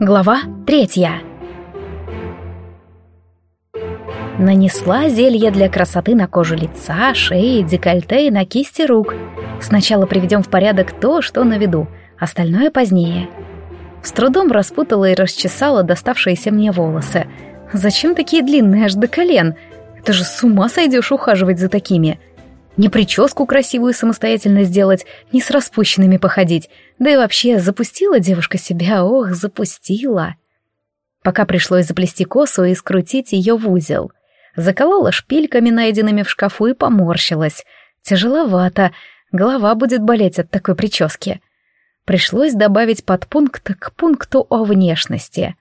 Глава третья. Нанесла зелье для красоты на кожу лица, шеи, декольте и на кисти рук. Сначала приведем в порядок то, что на виду, остальное позднее. С трудом распутала и расчесала доставшиеся мне волосы. Зачем такие длинные аж до колен? Это же с ума сойдешь ухаживать за такими. Не прическу красивую самостоятельно сделать, не с распущенными походить. Да и вообще, запустила девушка себя, ох, запустила. Пока пришлось заплести косу и скрутить ее в узел. Заколола шпильками, найденными в шкафу, и поморщилась. Тяжеловато, голова будет болеть от такой прически. Пришлось добавить подпункт к пункту о внешности.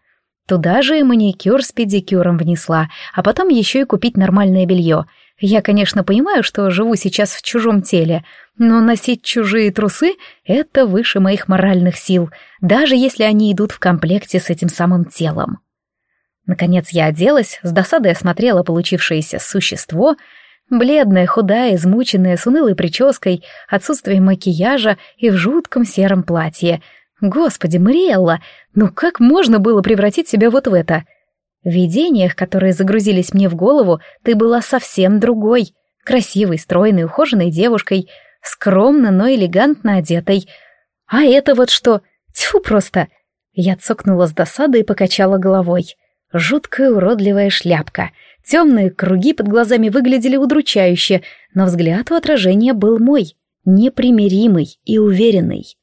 Туда же и маникюр с педикюром внесла, а потом еще и купить нормальное белье. Я, конечно, понимаю, что живу сейчас в чужом теле, но носить чужие трусы — это выше моих моральных сил, даже если они идут в комплекте с этим самым телом. Наконец я оделась, с досадой осмотрела получившееся существо, бледная, худая, измученная, с унылой прической, отсутствием макияжа и в жутком сером платье — Господи, Мариэлла, ну как можно было превратить себя вот в это? В видениях, которые загрузились мне в голову, ты была совсем другой. Красивой, стройной, ухоженной девушкой, скромно, но элегантно одетой. А это вот что? Тьфу просто! Я цокнула с досадой и покачала головой. Жуткая уродливая шляпка. Темные круги под глазами выглядели удручающе, но взгляд у отражения был мой, непримиримый и уверенный.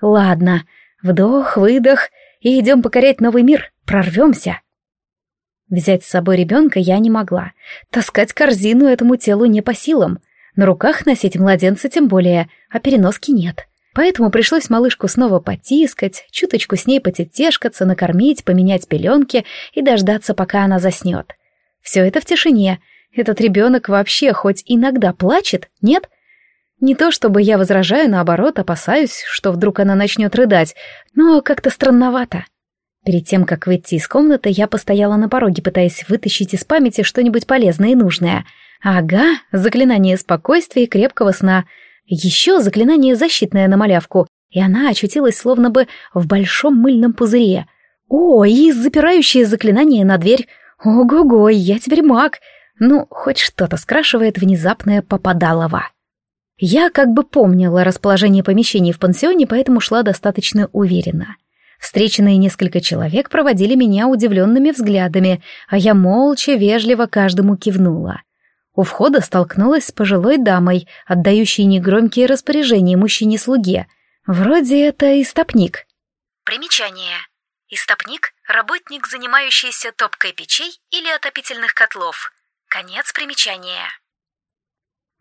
Ладно, вдох, выдох, и идем покорять новый мир, прорвемся. Взять с собой ребенка я не могла. Таскать корзину этому телу не по силам. На руках носить младенца тем более, а переноски нет. Поэтому пришлось малышку снова потискать, чуточку с ней потетешкаться, накормить, поменять пеленки и дождаться, пока она заснет. Все это в тишине. Этот ребенок вообще хоть иногда плачет, нет? — не то чтобы я возражаю, наоборот, опасаюсь, что вдруг она начнет рыдать, но как-то странновато. Перед тем, как выйти из комнаты, я постояла на пороге, пытаясь вытащить из памяти что-нибудь полезное и нужное. Ага, заклинание спокойствия и крепкого сна. Еще заклинание защитное на малявку, и она очутилась словно бы в большом мыльном пузыре. О, и запирающее заклинание на дверь. Ого-го, я теперь маг. Ну, хоть что-то скрашивает внезапное попадалово. Я как бы помнила расположение помещений в пансионе, поэтому шла достаточно уверенно. Встреченные несколько человек проводили меня удивленными взглядами, а я молча, вежливо каждому кивнула. У входа столкнулась с пожилой дамой, отдающей негромкие распоряжения мужчине-слуге. Вроде это истопник. Примечание. Истопник — работник, занимающийся топкой печей или отопительных котлов. Конец примечания.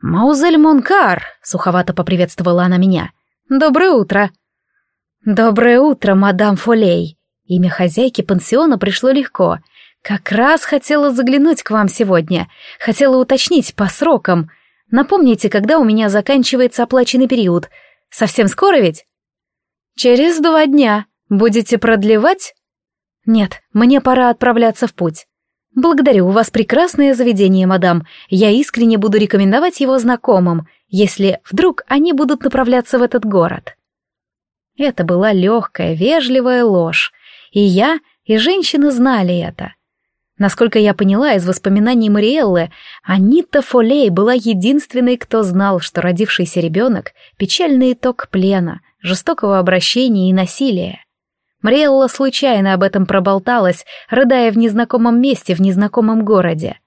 «Маузель Монкар!» — суховато поприветствовала она меня. «Доброе утро!» «Доброе утро, мадам Фолей!» Имя хозяйки пансиона пришло легко. «Как раз хотела заглянуть к вам сегодня. Хотела уточнить по срокам. Напомните, когда у меня заканчивается оплаченный период. Совсем скоро ведь?» «Через два дня. Будете продлевать?» «Нет, мне пора отправляться в путь. «Благодарю, у вас прекрасное заведение, мадам. Я искренне буду рекомендовать его знакомым, если вдруг они будут направляться в этот город». Это была легкая, вежливая ложь. И я, и женщины знали это. Насколько я поняла из воспоминаний Мариэллы, Анита Фолей была единственной, кто знал, что родившийся ребенок — печальный итог плена, жестокого обращения и насилия. Мриэлла случайно об этом проболталась, рыдая в незнакомом месте в незнакомом городе.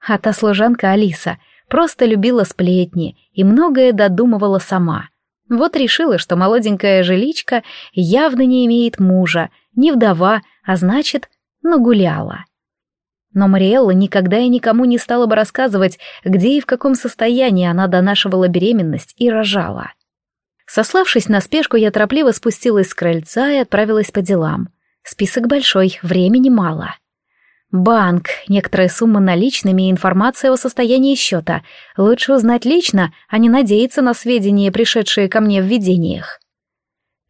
А та служанка Алиса просто любила сплетни и многое додумывала сама. Вот решила, что молоденькая жиличка явно не имеет мужа, не вдова, а значит, нагуляла. Но Мариэлла никогда и никому не стала бы рассказывать, где и в каком состоянии она донашивала беременность и рожала. Сославшись на спешку, я торопливо спустилась с крыльца и отправилась по делам. Список большой, времени мало. Банк, некоторая сумма наличными и информация о состоянии счета. Лучше узнать лично, а не надеяться на сведения, пришедшие ко мне в видениях.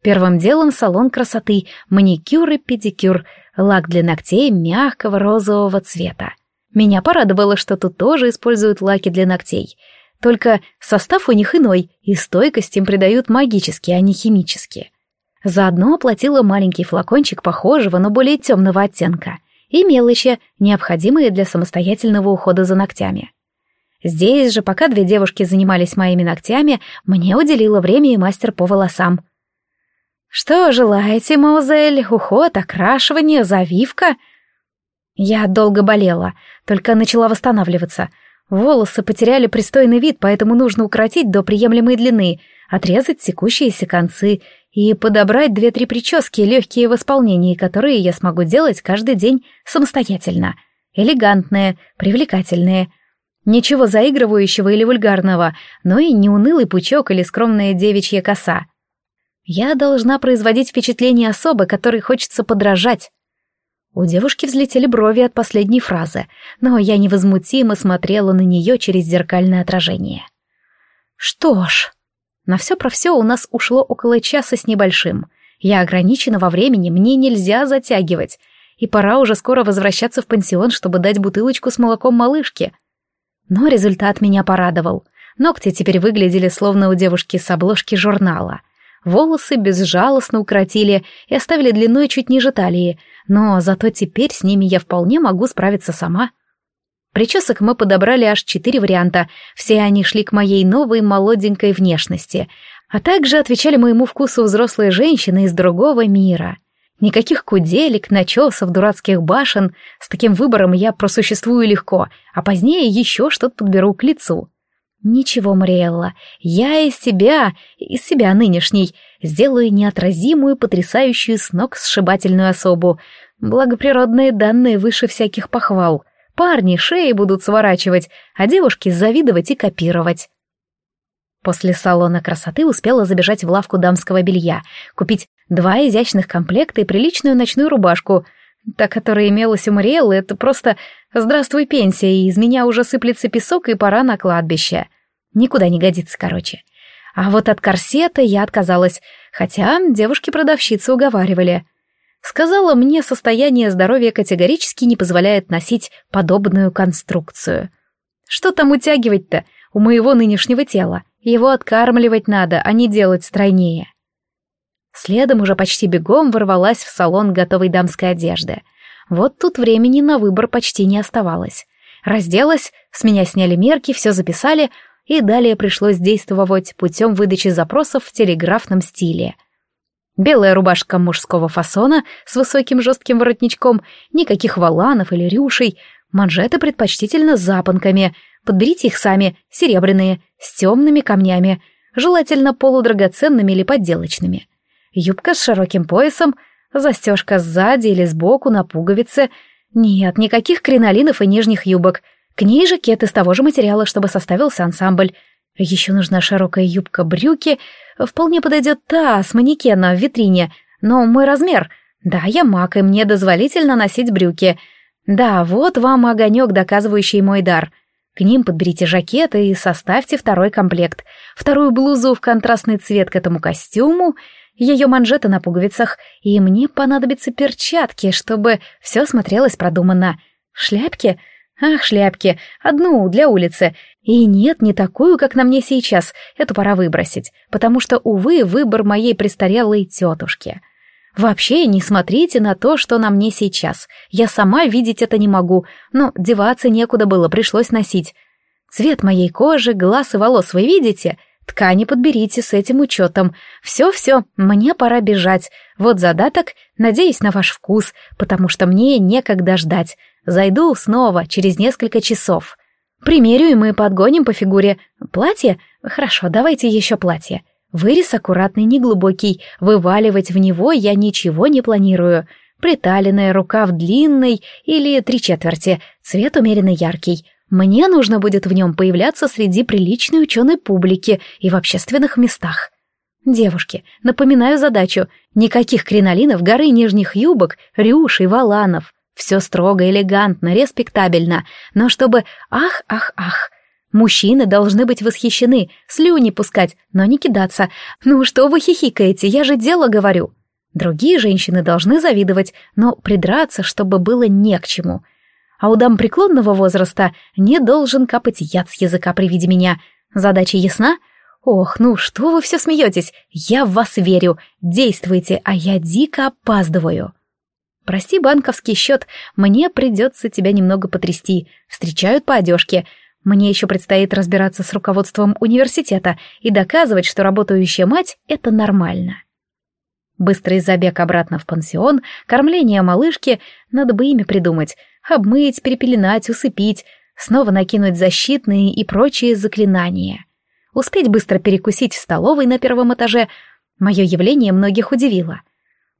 Первым делом салон красоты, маникюр и педикюр, лак для ногтей мягкого розового цвета. Меня порадовало, что тут тоже используют лаки для ногтей — только состав у них иной, и стойкость им придают магически, а не химически. Заодно оплатила маленький флакончик похожего, но более темного оттенка и мелочи, необходимые для самостоятельного ухода за ногтями. Здесь же, пока две девушки занимались моими ногтями, мне уделило время и мастер по волосам. «Что желаете, Маузель? Уход, окрашивание, завивка?» Я долго болела, только начала восстанавливаться. Волосы потеряли пристойный вид, поэтому нужно укоротить до приемлемой длины, отрезать секущиеся концы и подобрать две-три прически, легкие в исполнении, которые я смогу делать каждый день самостоятельно. Элегантные, привлекательные. Ничего заигрывающего или вульгарного, но и не унылый пучок или скромная девичья коса. Я должна производить впечатление особы, которой хочется подражать. У девушки взлетели брови от последней фразы, но я невозмутимо смотрела на нее через зеркальное отражение. Что ж, на все про все у нас ушло около часа с небольшим. Я ограничена во времени, мне нельзя затягивать. И пора уже скоро возвращаться в пансион, чтобы дать бутылочку с молоком малышке. Но результат меня порадовал. Ногти теперь выглядели словно у девушки с обложки журнала. Волосы безжалостно укоротили и оставили длиной чуть ниже талии, но зато теперь с ними я вполне могу справиться сама. Причесок мы подобрали аж четыре варианта, все они шли к моей новой молоденькой внешности, а также отвечали моему вкусу взрослые женщины из другого мира. Никаких куделек, начесов, дурацких башен, с таким выбором я просуществую легко, а позднее еще что-то подберу к лицу. Ничего, Мариэлла, я из себя, из себя нынешней, сделаю неотразимую, потрясающую с ног сшибательную особу. Благоприродные данные выше всяких похвал. Парни шеи будут сворачивать, а девушки завидовать и копировать. После салона красоты успела забежать в лавку дамского белья, купить два изящных комплекта и приличную ночную рубашку. Та, которая имелась у Мариэллы, это просто «здравствуй, пенсия», и из меня уже сыплется песок, и пора на кладбище. Никуда не годится, короче. А вот от корсета я отказалась, хотя девушки-продавщицы уговаривали. Сказала, мне состояние здоровья категорически не позволяет носить подобную конструкцию. Что там утягивать-то у моего нынешнего тела? Его откармливать надо, а не делать стройнее. Следом уже почти бегом ворвалась в салон готовой дамской одежды. Вот тут времени на выбор почти не оставалось. Разделась, с меня сняли мерки, все записали, и далее пришлось действовать путем выдачи запросов в телеграфном стиле. Белая рубашка мужского фасона с высоким жестким воротничком, никаких валанов или рюшей, манжеты предпочтительно с запонками, подберите их сами, серебряные, с темными камнями, желательно полудрагоценными или подделочными. Юбка с широким поясом, застежка сзади или сбоку на пуговице. Нет, никаких кринолинов и нижних юбок — к ней жакет из того же материала, чтобы составился ансамбль. Еще нужна широкая юбка-брюки. Вполне подойдет та с манекена в витрине, но мой размер. Да, я маг, и мне дозволительно носить брюки. Да, вот вам огонек, доказывающий мой дар. К ним подберите жакеты и составьте второй комплект. Вторую блузу в контрастный цвет к этому костюму, ее манжеты на пуговицах, и мне понадобятся перчатки, чтобы все смотрелось продуманно. Шляпки — Ах, шляпки, одну для улицы. И нет, не такую, как на мне сейчас, эту пора выбросить, потому что, увы, выбор моей престарелой тетушки. Вообще не смотрите на то, что на мне сейчас. Я сама видеть это не могу, но деваться некуда было, пришлось носить. Цвет моей кожи, глаз и волос вы видите? Ткани подберите с этим учетом. Все-все, мне пора бежать. Вот задаток, надеюсь на ваш вкус, потому что мне некогда ждать. Зайду снова, через несколько часов. Примерю, и мы подгоним по фигуре. Платье? Хорошо, давайте еще платье. Вырез аккуратный, неглубокий. Вываливать в него я ничего не планирую. Приталенная, рукав длинный или три четверти. Цвет умеренно яркий. Мне нужно будет в нем появляться среди приличной ученой публики и в общественных местах. Девушки, напоминаю задачу. Никаких кринолинов, горы нижних юбок, рюш и валанов. Все строго, элегантно, респектабельно, но чтобы «ах, ах, ах». Мужчины должны быть восхищены, слюни пускать, но не кидаться. «Ну что вы хихикаете, я же дело говорю». Другие женщины должны завидовать, но придраться, чтобы было не к чему. А у дам преклонного возраста не должен капать яд с языка при виде меня. Задача ясна? Ох, ну что вы все смеетесь? Я в вас верю. Действуйте, а я дико опаздываю. Прости банковский счет, мне придется тебя немного потрясти. Встречают по одежке. Мне еще предстоит разбираться с руководством университета и доказывать, что работающая мать — это нормально. Быстрый забег обратно в пансион, кормление малышки, надо бы имя придумать, обмыть, перепеленать, усыпить, снова накинуть защитные и прочие заклинания. Успеть быстро перекусить в столовой на первом этаже. Мое явление многих удивило.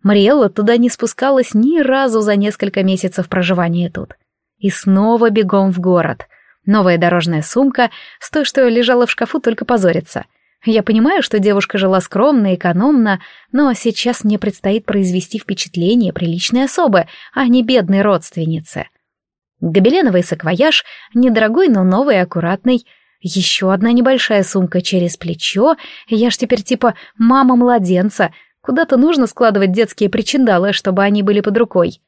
Мариэлла туда не спускалась ни разу за несколько месяцев проживания тут. И снова бегом в город. Новая дорожная сумка, с той, что лежала в шкафу, только позорится. Я понимаю, что девушка жила скромно, экономно, но сейчас мне предстоит произвести впечатление приличной особы, а не бедной родственницы. Гобеленовый саквояж, недорогой, но новый и аккуратный. Еще одна небольшая сумка через плечо, я ж теперь типа мама младенца — Куда-то нужно складывать детские причиндалы, чтобы они были под рукой.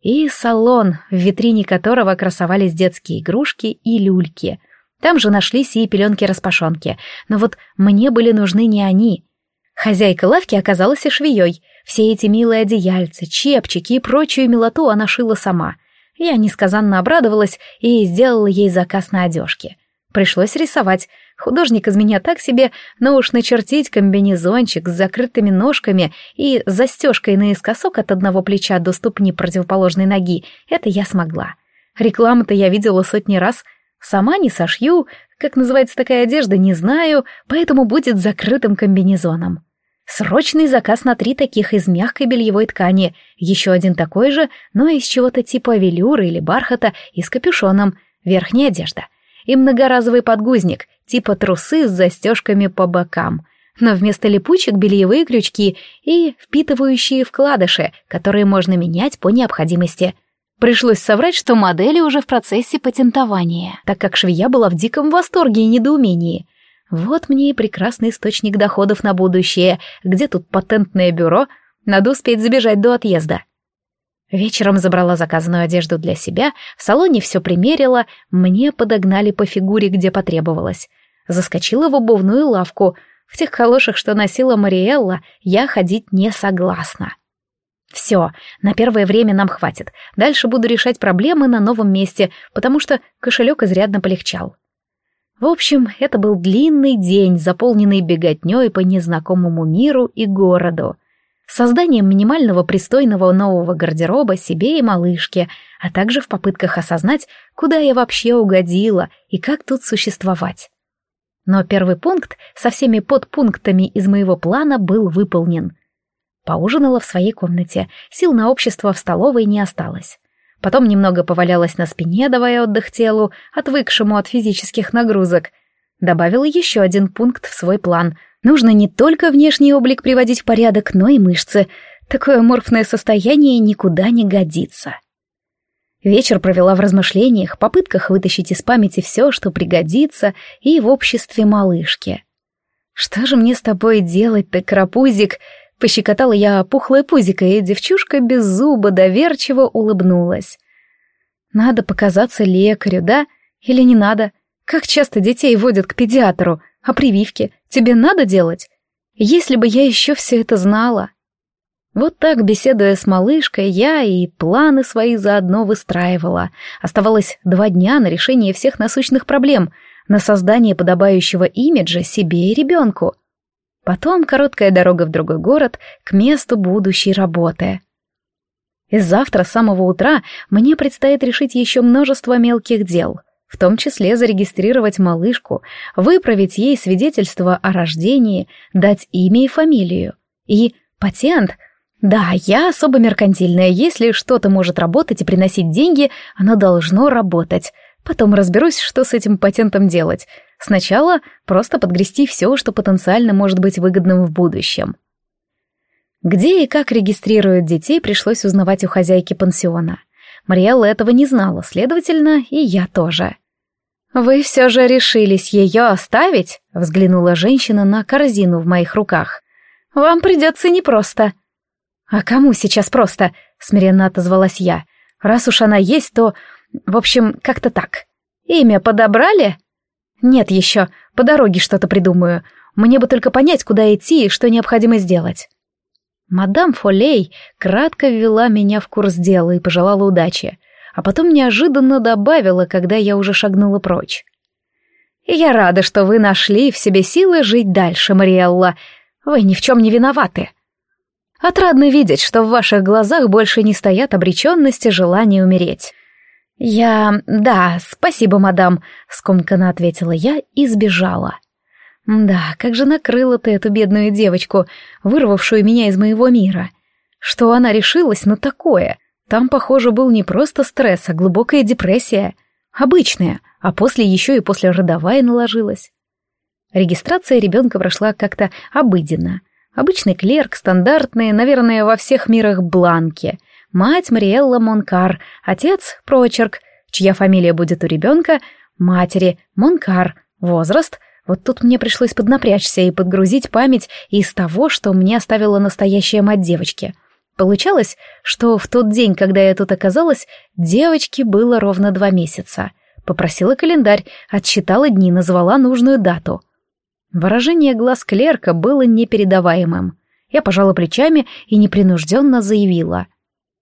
И салон, в витрине которого красовались детские игрушки и люльки. Там же нашлись и пеленки-распашонки. Но вот мне были нужны не они. Хозяйка лавки оказалась и швеей. Все эти милые одеяльцы, чепчики и прочую милоту она шила сама. Я несказанно обрадовалась и сделала ей заказ на одежки. Пришлось рисовать, Художник из меня так себе, но уж начертить комбинезончик с закрытыми ножками и застежкой наискосок от одного плеча до ступни противоположной ноги, это я смогла. Рекламу-то я видела сотни раз. Сама не сошью, как называется такая одежда, не знаю, поэтому будет закрытым комбинезоном. Срочный заказ на три таких из мягкой бельевой ткани, еще один такой же, но из чего-то типа велюра или бархата и с капюшоном, верхняя одежда. И многоразовый подгузник, типа трусы с застежками по бокам, но вместо липучек бельевые крючки и впитывающие вкладыши, которые можно менять по необходимости. Пришлось соврать, что модели уже в процессе патентования, так как швея была в диком восторге и недоумении. Вот мне и прекрасный источник доходов на будущее, где тут патентное бюро, надо успеть забежать до отъезда. Вечером забрала заказанную одежду для себя, в салоне все примерила, мне подогнали по фигуре, где потребовалось. Заскочила в обувную лавку. В тех калошах, что носила Мариэлла, я ходить не согласна. Все, на первое время нам хватит. Дальше буду решать проблемы на новом месте, потому что кошелек изрядно полегчал. В общем, это был длинный день, заполненный беготней по незнакомому миру и городу созданием минимального пристойного нового гардероба себе и малышке, а также в попытках осознать, куда я вообще угодила и как тут существовать. Но первый пункт со всеми подпунктами из моего плана был выполнен. Поужинала в своей комнате, сил на общество в столовой не осталось. Потом немного повалялась на спине, давая отдых телу, отвыкшему от физических нагрузок. Добавила еще один пункт в свой план — Нужно не только внешний облик приводить в порядок, но и мышцы. Такое морфное состояние никуда не годится. Вечер провела в размышлениях, попытках вытащить из памяти все, что пригодится, и в обществе малышки. «Что же мне с тобой делать-то, крапузик?» Пощекотала я пухлое пузико, и девчушка без зуба доверчиво улыбнулась. «Надо показаться лекарю, да? Или не надо? Как часто детей водят к педиатру?» А прививки тебе надо делать? Если бы я еще все это знала. Вот так, беседуя с малышкой, я и планы свои заодно выстраивала. Оставалось два дня на решение всех насущных проблем, на создание подобающего имиджа себе и ребенку. Потом короткая дорога в другой город к месту будущей работы. И завтра с самого утра мне предстоит решить еще множество мелких дел — в том числе зарегистрировать малышку, выправить ей свидетельство о рождении, дать имя и фамилию. И патент. Да, я особо меркантильная, если что-то может работать и приносить деньги, оно должно работать. Потом разберусь, что с этим патентом делать. Сначала просто подгрести все, что потенциально может быть выгодным в будущем. Где и как регистрируют детей, пришлось узнавать у хозяйки пансиона. Мариэлла этого не знала, следовательно, и я тоже. «Вы все же решились ее оставить?» — взглянула женщина на корзину в моих руках. «Вам придется непросто». «А кому сейчас просто?» — смиренно отозвалась я. «Раз уж она есть, то... В общем, как-то так. Имя подобрали?» «Нет еще. По дороге что-то придумаю. Мне бы только понять, куда идти и что необходимо сделать. Мадам Фолей кратко ввела меня в курс дела и пожелала удачи, а потом неожиданно добавила, когда я уже шагнула прочь. «Я рада, что вы нашли в себе силы жить дальше, Мариэлла. Вы ни в чем не виноваты. Отрадно видеть, что в ваших глазах больше не стоят обреченности желания умереть. «Я... да, спасибо, мадам», — скомканно ответила я и сбежала. Да, как же накрыла ты эту бедную девочку, вырвавшую меня из моего мира. Что она решилась на такое? Там, похоже, был не просто стресс, а глубокая депрессия. Обычная, а после еще и после родовая наложилась. Регистрация ребенка прошла как-то обыденно. Обычный клерк, стандартные, наверное, во всех мирах бланки. Мать Мариэлла Монкар, отец — прочерк, чья фамилия будет у ребенка, матери — Монкар, возраст — вот тут мне пришлось поднапрячься и подгрузить память из того, что мне оставила настоящая мать девочки. Получалось, что в тот день, когда я тут оказалась, девочке было ровно два месяца. Попросила календарь, отсчитала дни, назвала нужную дату. Выражение глаз клерка было непередаваемым. Я пожала плечами и непринужденно заявила.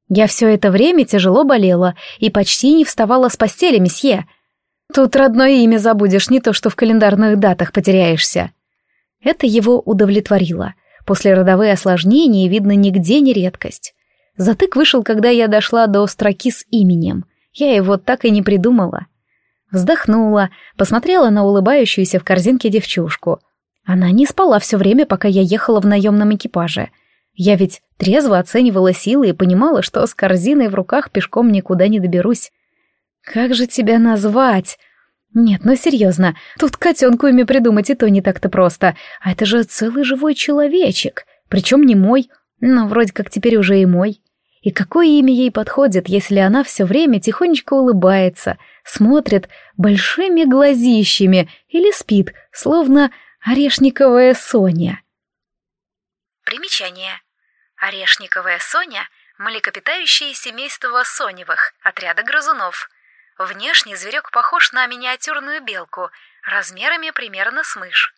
«Я все это время тяжело болела и почти не вставала с постели, месье. Тут родное имя забудешь, не то что в календарных датах потеряешься. Это его удовлетворило. После родовые осложнения, видно, нигде не редкость. Затык вышел, когда я дошла до строки с именем. Я его так и не придумала. Вздохнула, посмотрела на улыбающуюся в корзинке девчушку. Она не спала все время, пока я ехала в наемном экипаже. Я ведь трезво оценивала силы и понимала, что с корзиной в руках пешком никуда не доберусь. Как же тебя назвать? Нет, ну серьезно, тут котенку имя придумать и то не так-то просто. А это же целый живой человечек. Причем не мой, но вроде как теперь уже и мой. И какое имя ей подходит, если она все время тихонечко улыбается, смотрит большими глазищами или спит, словно орешниковая Соня? Примечание. Орешниковая Соня — млекопитающее семейство Соневых, отряда грызунов — Внешне зверек похож на миниатюрную белку, размерами примерно с мышь.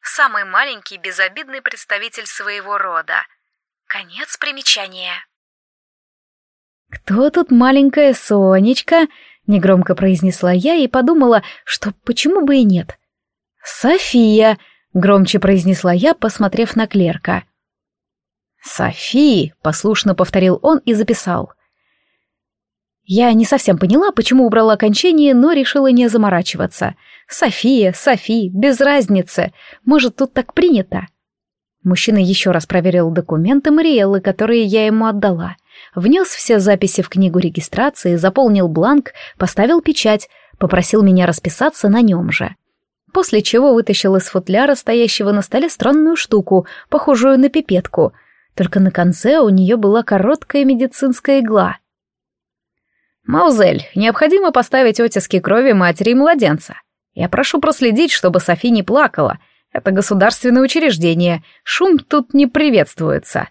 Самый маленький безобидный представитель своего рода. Конец примечания. «Кто тут маленькая Сонечка?» — негромко произнесла я и подумала, что почему бы и нет. «София!» — громче произнесла я, посмотрев на клерка. «Софи!» — послушно повторил он и записал. Я не совсем поняла, почему убрала окончание, но решила не заморачиваться. София, Софи, без разницы. Может, тут так принято? Мужчина еще раз проверил документы Мариэллы, которые я ему отдала. Внес все записи в книгу регистрации, заполнил бланк, поставил печать, попросил меня расписаться на нем же. После чего вытащил из футляра, стоящего на столе, странную штуку, похожую на пипетку. Только на конце у нее была короткая медицинская игла — «Маузель, необходимо поставить оттиски крови матери и младенца. Я прошу проследить, чтобы Софи не плакала. Это государственное учреждение, шум тут не приветствуется».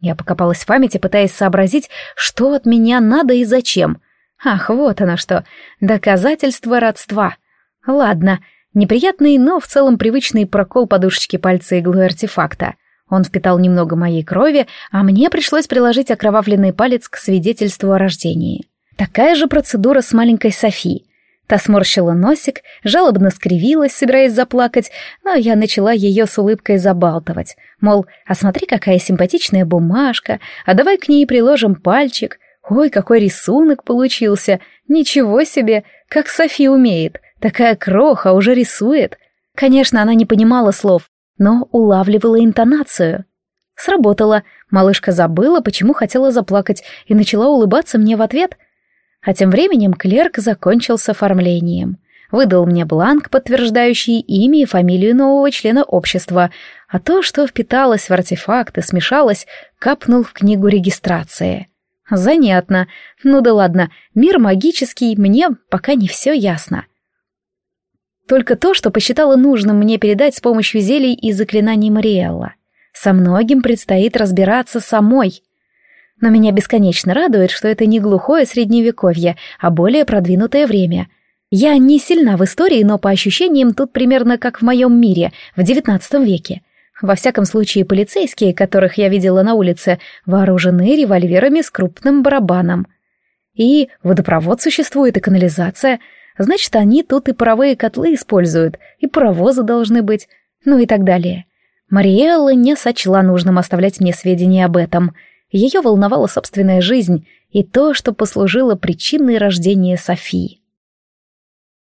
Я покопалась в памяти, пытаясь сообразить, что от меня надо и зачем. Ах, вот оно что, доказательство родства. Ладно, неприятный, но в целом привычный прокол подушечки пальца иглы артефакта. Он впитал немного моей крови, а мне пришлось приложить окровавленный палец к свидетельству о рождении. Такая же процедура с маленькой Софи. Та сморщила носик, жалобно скривилась, собираясь заплакать, но я начала ее с улыбкой забалтывать. Мол, а смотри, какая симпатичная бумажка, а давай к ней приложим пальчик. Ой, какой рисунок получился! Ничего себе, как Софи умеет! Такая кроха уже рисует. Конечно, она не понимала слов, но улавливала интонацию. Сработало. Малышка забыла, почему хотела заплакать, и начала улыбаться мне в ответ — а тем временем клерк закончил с оформлением. Выдал мне бланк, подтверждающий имя и фамилию нового члена общества, а то, что впиталось в артефакт и смешалось, капнул в книгу регистрации. Занятно. Ну да ладно, мир магический, мне пока не все ясно. Только то, что посчитала нужным мне передать с помощью зелий и заклинаний Мариэлла. Со многим предстоит разбираться самой. Но меня бесконечно радует, что это не глухое средневековье, а более продвинутое время. Я не сильна в истории, но по ощущениям тут примерно как в моем мире, в XIX веке. Во всяком случае, полицейские, которых я видела на улице, вооружены револьверами с крупным барабаном. И водопровод существует, и канализация. Значит, они тут и паровые котлы используют, и паровозы должны быть, ну и так далее. Мариэлла не сочла нужным оставлять мне сведения об этом. Ее волновала собственная жизнь и то, что послужило причиной рождения Софии.